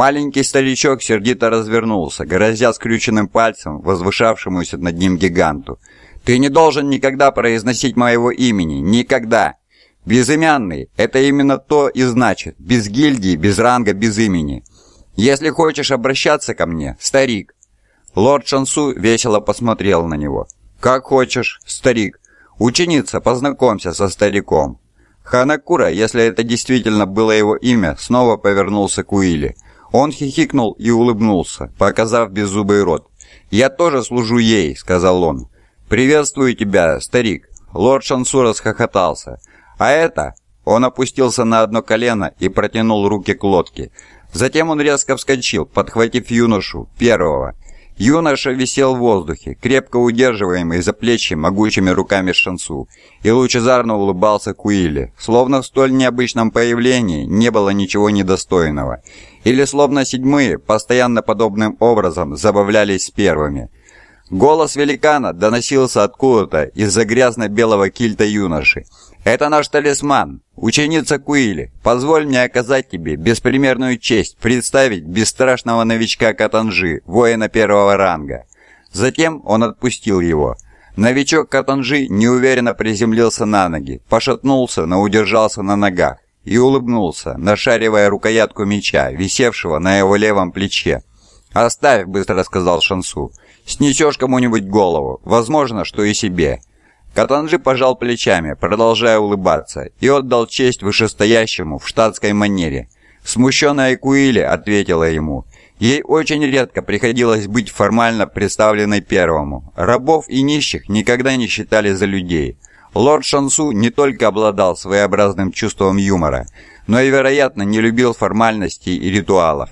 Маленький старичок сердито развернулся, грозя скрюченным пальцем возвышавшемуся над ним гиганту. «Ты не должен никогда произносить моего имени. Никогда!» «Безымянный — это именно то и значит. Без гильдии, без ранга, без имени. Если хочешь обращаться ко мне, старик». Лорд Шансу весело посмотрел на него. «Как хочешь, старик. Ученица, познакомься со стариком». Ханакура, если это действительно было его имя, снова повернулся к Уилли. Он хихикнул и улыбнулся, показав беззубый рот. «Я тоже служу ей», — сказал он. «Приветствую тебя, старик». Лорд Шансу расхохотался. «А это...» Он опустился на одно колено и протянул руки к лодке. Затем он резко вскочил, подхватив юношу, первого. Юноша висел в воздухе, крепко удерживаемый за плечи могучими руками Шансу, и лучезарно улыбался Куиле, словно в столь необычном появлении не было ничего недостойного. Или словно седьмые, постоянно подобным образом, забавлялись первыми. Голос великана доносился откуда-то из-за грязно-белого кильта юноши. «Это наш талисман, ученица Куили. Позволь мне оказать тебе беспримерную честь представить бесстрашного новичка Катанжи, воина первого ранга». Затем он отпустил его. Новичок Катанжи неуверенно приземлился на ноги, пошатнулся, но удержался на ногах и улыбнулся, нашаривая рукоятку меча, висевшего на его левом плече. «Оставь», — быстро сказал Шансу. «Снесешь кому-нибудь голову, возможно, что и себе». Катанжи пожал плечами, продолжая улыбаться, и отдал честь вышестоящему в штатской манере. Смущенная Куили ответила ему. Ей очень редко приходилось быть формально представленной первому. Рабов и нищих никогда не считали за людей. Лорд Шансу не только обладал своеобразным чувством юмора, но и, вероятно, не любил формальностей и ритуалов.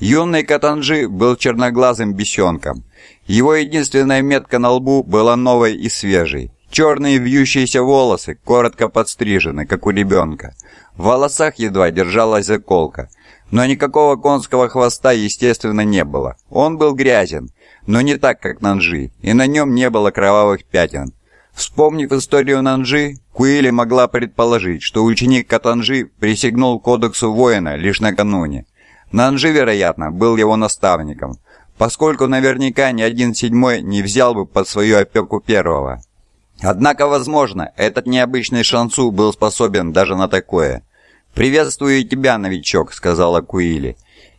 Юный Катанжи был черноглазым бесенком. Его единственная метка на лбу была новой и свежей. Черные вьющиеся волосы, коротко подстрижены, как у ребенка. В волосах едва держалась заколка. Но никакого конского хвоста, естественно, не было. Он был грязен, но не так, как Нанжи, и на нем не было кровавых пятен. Вспомнив историю Нанжи, Куили могла предположить, что ученик Катанжи присягнул кодексу воина лишь накануне. Нанжи, вероятно, был его наставником, поскольку наверняка ни один седьмой не взял бы под свою опеку первого. Однако, возможно, этот необычный Шансу был способен даже на такое. «Приветствую тебя, новичок», — сказала Куили.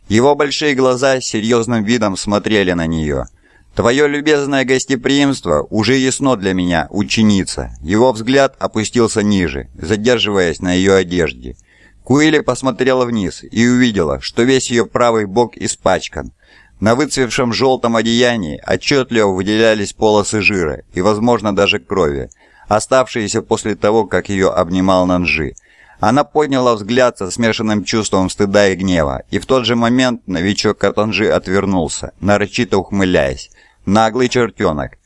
Его большие глаза серьезным видом смотрели на нее. «Твое любезное гостеприимство уже ясно для меня, ученица». Его взгляд опустился ниже, задерживаясь на ее одежде. Куили посмотрела вниз и увидела, что весь ее правый бок испачкан. На выцвевшем желтом одеянии отчетливо выделялись полосы жира и, возможно, даже крови, оставшиеся после того, как ее обнимал Нанжи. Она подняла взгляд со смешанным чувством стыда и гнева, и в тот же момент новичок Катанжи отвернулся, нарочито ухмыляясь. «Наглый чертенок!»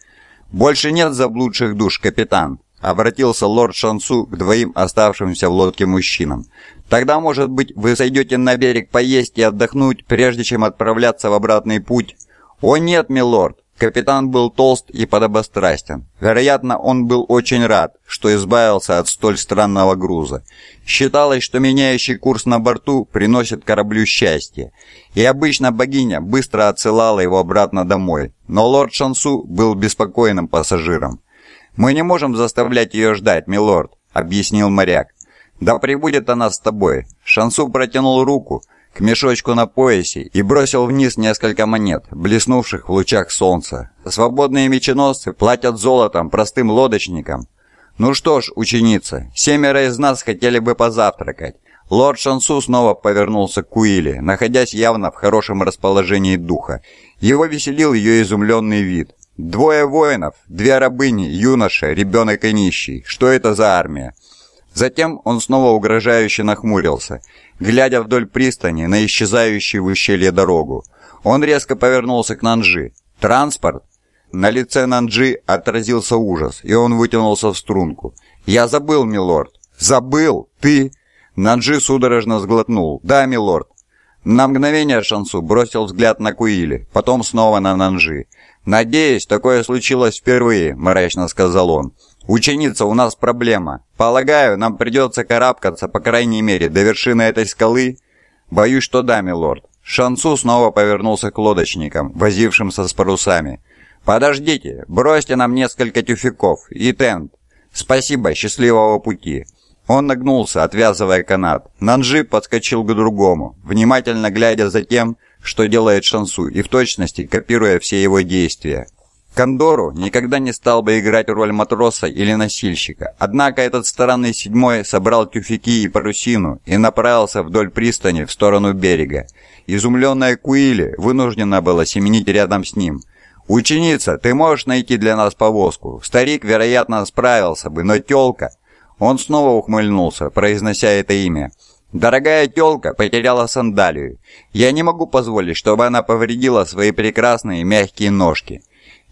«Больше нет заблудших душ, капитан!» Обратился лорд Шансу к двоим оставшимся в лодке мужчинам. Тогда, может быть, вы сойдете на берег поесть и отдохнуть, прежде чем отправляться в обратный путь? О нет, милорд! Капитан был толст и подобострастен. Вероятно, он был очень рад, что избавился от столь странного груза. Считалось, что меняющий курс на борту приносит кораблю счастье, и обычно богиня быстро отсылала его обратно домой. Но лорд Шансу был беспокойным пассажиром. «Мы не можем заставлять ее ждать, милорд», — объяснил моряк. «Да прибудет она с тобой!» Шансу протянул руку к мешочку на поясе и бросил вниз несколько монет, блеснувших в лучах солнца. Свободные меченосцы платят золотом простым лодочникам. «Ну что ж, ученица, семеро из нас хотели бы позавтракать». Лорд Шансу снова повернулся к Куиле, находясь явно в хорошем расположении духа. Его веселил ее изумленный вид. «Двое воинов, две рабыни, юноша, ребенок и нищий. Что это за армия?» Затем он снова угрожающе нахмурился, глядя вдоль пристани на исчезающую в ущелье дорогу. Он резко повернулся к Нанджи. «Транспорт?» На лице Нанджи отразился ужас, и он вытянулся в струнку. «Я забыл, милорд!» «Забыл? Ты?» Нанджи судорожно сглотнул. «Да, милорд!» На мгновение Шансу бросил взгляд на Куили, потом снова на Нанджи. «Надеюсь, такое случилось впервые», – мрачно сказал он. «Ученица, у нас проблема. Полагаю, нам придется карабкаться, по крайней мере, до вершины этой скалы?» «Боюсь, что да, милорд». Шансу снова повернулся к лодочникам, возившимся с парусами. «Подождите, бросьте нам несколько тюфяков и тент. Спасибо, счастливого пути». Он нагнулся, отвязывая канат. Нанжи подскочил к другому, внимательно глядя за тем, что делает Шансу, и в точности копируя все его действия. Кондору никогда не стал бы играть роль матроса или носильщика, однако этот странный седьмой собрал тюфяки и парусину и направился вдоль пристани в сторону берега. Изумленная Куили вынуждена была семенить рядом с ним. «Ученица, ты можешь найти для нас повозку? Старик, вероятно, справился бы, но тёлка...» Он снова ухмыльнулся, произнося это имя. «Дорогая тёлка потеряла сандалию. Я не могу позволить, чтобы она повредила свои прекрасные мягкие ножки».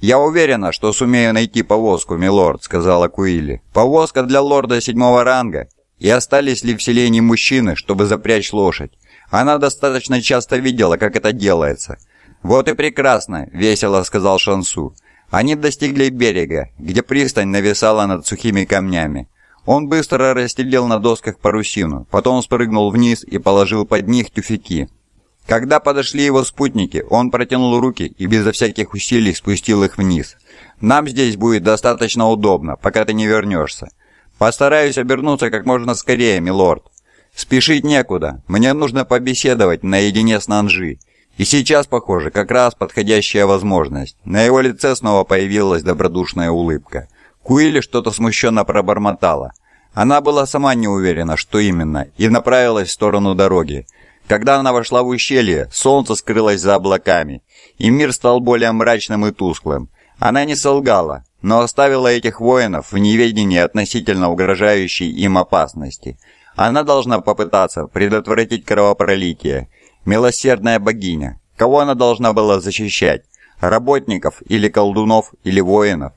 «Я уверена, что сумею найти повозку, милорд», — сказала Куилли. «Повозка для лорда седьмого ранга. И остались ли в селении мужчины, чтобы запрячь лошадь? Она достаточно часто видела, как это делается». «Вот и прекрасно», — весело сказал Шансу. Они достигли берега, где пристань нависала над сухими камнями. Он быстро расстелил на досках парусину, потом спрыгнул вниз и положил под них тюфяки. Когда подошли его спутники, он протянул руки и безо всяких усилий спустил их вниз. «Нам здесь будет достаточно удобно, пока ты не вернешься. Постараюсь обернуться как можно скорее, милорд. Спешить некуда, мне нужно побеседовать наедине с Нанжи. И сейчас, похоже, как раз подходящая возможность. На его лице снова появилась добродушная улыбка. Куили что-то смущенно пробормотала. Она была сама не уверена, что именно, и направилась в сторону дороги. Когда она вошла в ущелье, солнце скрылось за облаками, и мир стал более мрачным и тусклым. Она не солгала, но оставила этих воинов в неведении относительно угрожающей им опасности. Она должна попытаться предотвратить кровопролитие. Милосердная богиня. Кого она должна была защищать? Работников или колдунов или воинов?